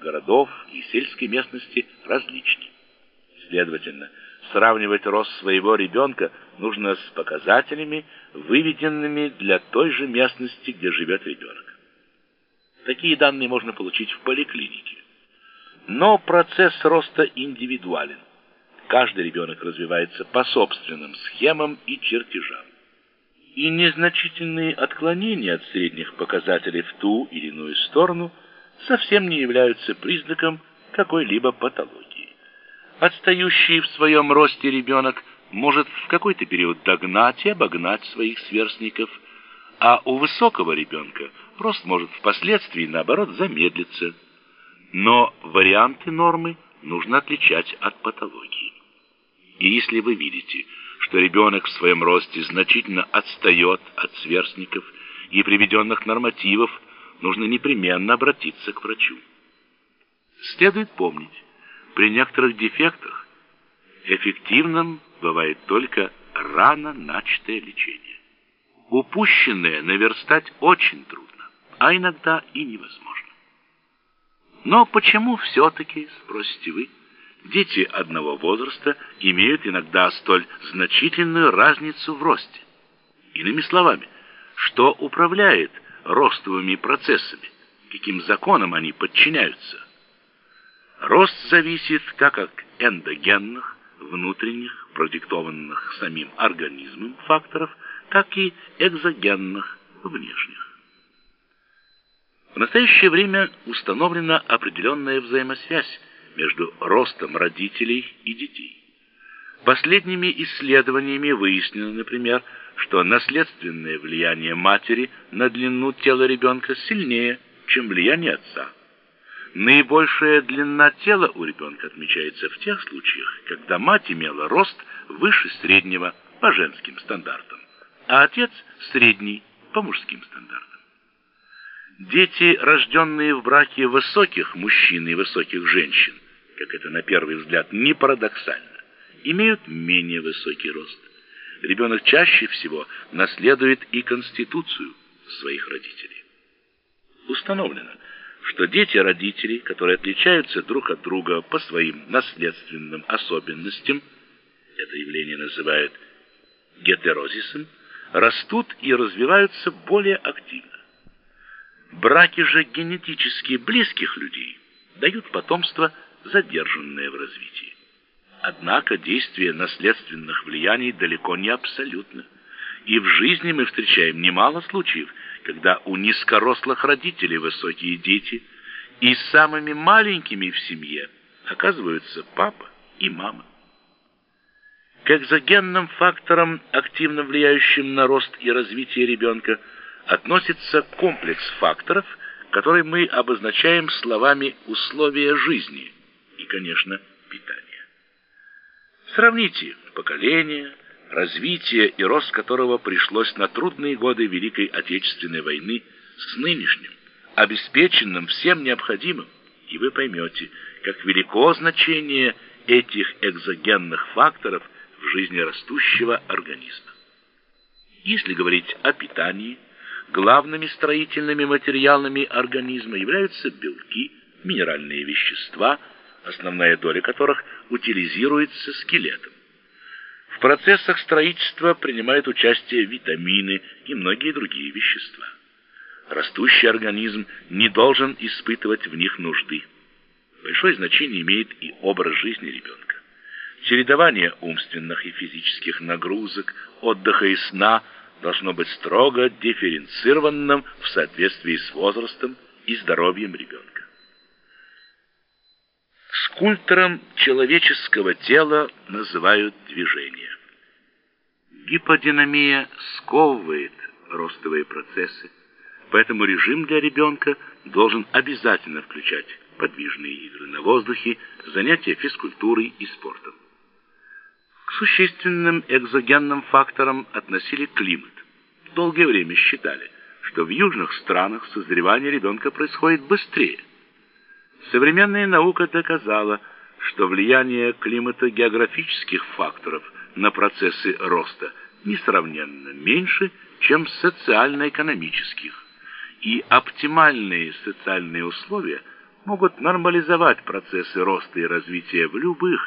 городов и сельской местности различны. Следовательно, сравнивать рост своего ребенка нужно с показателями, выведенными для той же местности, где живет ребенок. Такие данные можно получить в поликлинике. Но процесс роста индивидуален. Каждый ребенок развивается по собственным схемам и чертежам. И незначительные отклонения от средних показателей в ту или иную сторону совсем не являются признаком какой-либо патологии. Отстающий в своем росте ребенок может в какой-то период догнать и обогнать своих сверстников, а у высокого ребенка рост может впоследствии, наоборот, замедлиться. Но варианты нормы нужно отличать от патологии. И если вы видите, что ребенок в своем росте значительно отстает от сверстников и приведенных нормативов, нужно непременно обратиться к врачу. Следует помнить, при некоторых дефектах эффективным бывает только рано начатое лечение. Упущенное наверстать очень трудно, а иногда и невозможно. Но почему все-таки, спросите вы, дети одного возраста имеют иногда столь значительную разницу в росте? Иными словами, что управляет ростовыми процессами, каким законам они подчиняются? Рост зависит как от эндогенных, внутренних, продиктованных самим организмом факторов, так и экзогенных, внешних. В настоящее время установлена определенная взаимосвязь между ростом родителей и детей. Последними исследованиями выяснено, например, что наследственное влияние матери на длину тела ребенка сильнее, чем влияние отца. Наибольшая длина тела у ребенка отмечается в тех случаях, когда мать имела рост выше среднего по женским стандартам, а отец средний по мужским стандартам. Дети, рожденные в браке высоких мужчин и высоких женщин, как это на первый взгляд не парадоксально, имеют менее высокий рост. Ребенок чаще всего наследует и конституцию своих родителей. Установлено, что дети родителей, которые отличаются друг от друга по своим наследственным особенностям, это явление называют гетерозисом, растут и развиваются более активно. Браки же генетически близких людей дают потомство, задержанное в развитии. Однако действие наследственных влияний далеко не абсолютно. И в жизни мы встречаем немало случаев, когда у низкорослых родителей высокие дети, и самыми маленькими в семье оказываются папа и мама. К экзогенным факторам, активно влияющим на рост и развитие ребенка, относится комплекс факторов, который мы обозначаем словами условия жизни и, конечно, питания. Сравните поколение, развитие и рост которого пришлось на трудные годы Великой Отечественной войны с нынешним, обеспеченным всем необходимым, и вы поймете, как велико значение этих экзогенных факторов в жизни растущего организма. Если говорить о питании – Главными строительными материалами организма являются белки, минеральные вещества, основная доля которых утилизируется скелетом. В процессах строительства принимают участие витамины и многие другие вещества. Растущий организм не должен испытывать в них нужды. Большое значение имеет и образ жизни ребенка. Чередование умственных и физических нагрузок, отдыха и сна – должно быть строго дифференцированным в соответствии с возрастом и здоровьем ребенка. Скульптором человеческого тела называют движение. Гиподинамия сковывает ростовые процессы, поэтому режим для ребенка должен обязательно включать подвижные игры на воздухе, занятия физкультурой и спортом. К существенным экзогенным факторам относили климат. Долгое время считали, что в южных странах созревание ребенка происходит быстрее. Современная наука доказала, что влияние климатогеографических факторов на процессы роста несравненно меньше, чем социально-экономических, и оптимальные социальные условия могут нормализовать процессы роста и развития в любых